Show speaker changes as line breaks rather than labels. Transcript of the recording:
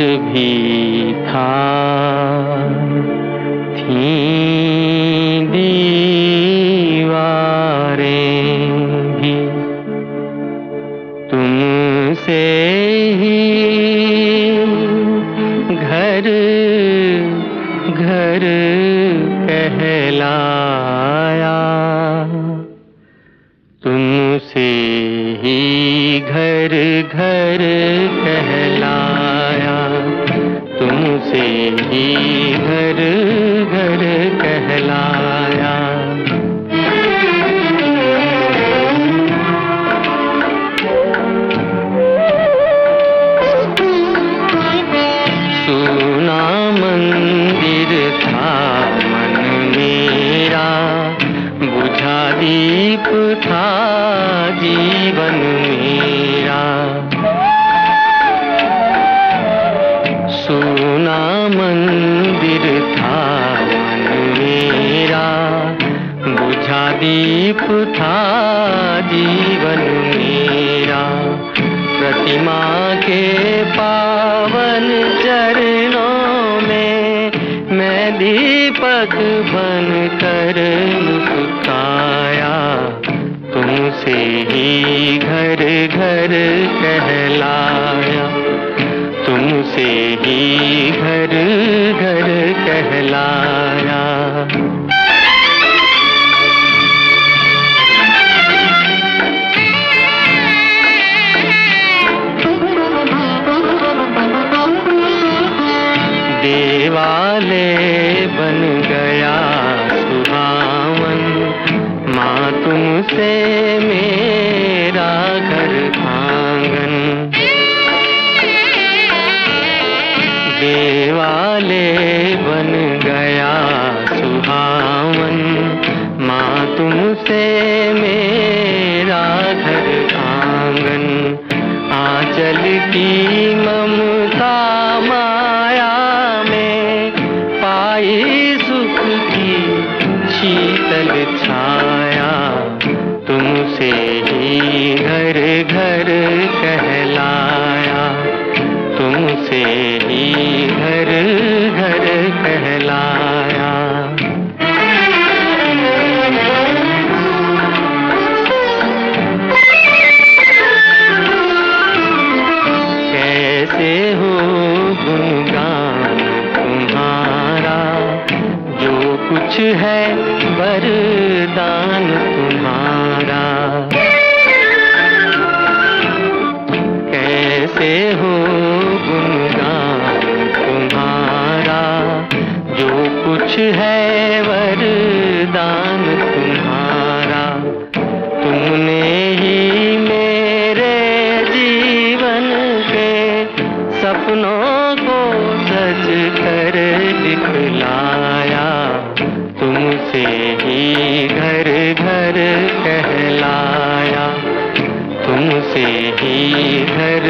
भी था। थी दीवारें भी तुमसे ही घर घर कहलाया। तुमसे ही घर घर घर घर कहलाया। सुना मंदिर था मन मेरा बुझा दीप था जीवन मेरा। दीप था जीवन मेरा। प्रतिमा के पावन चरणों में मैं दीपक बन कर मुस्काया तुमसे ही घर घर कहलाया। तुमसे ही घर घर कहलाया। देवाले बन गया सुहावन। माँ तुमसे मेरा घर आँगन। देवाले बन गया सुहावन। माँ तुमसे मेरा घर आँगन। आंचल की वरदान से ही घर घर कहलाया तुमसे ही घर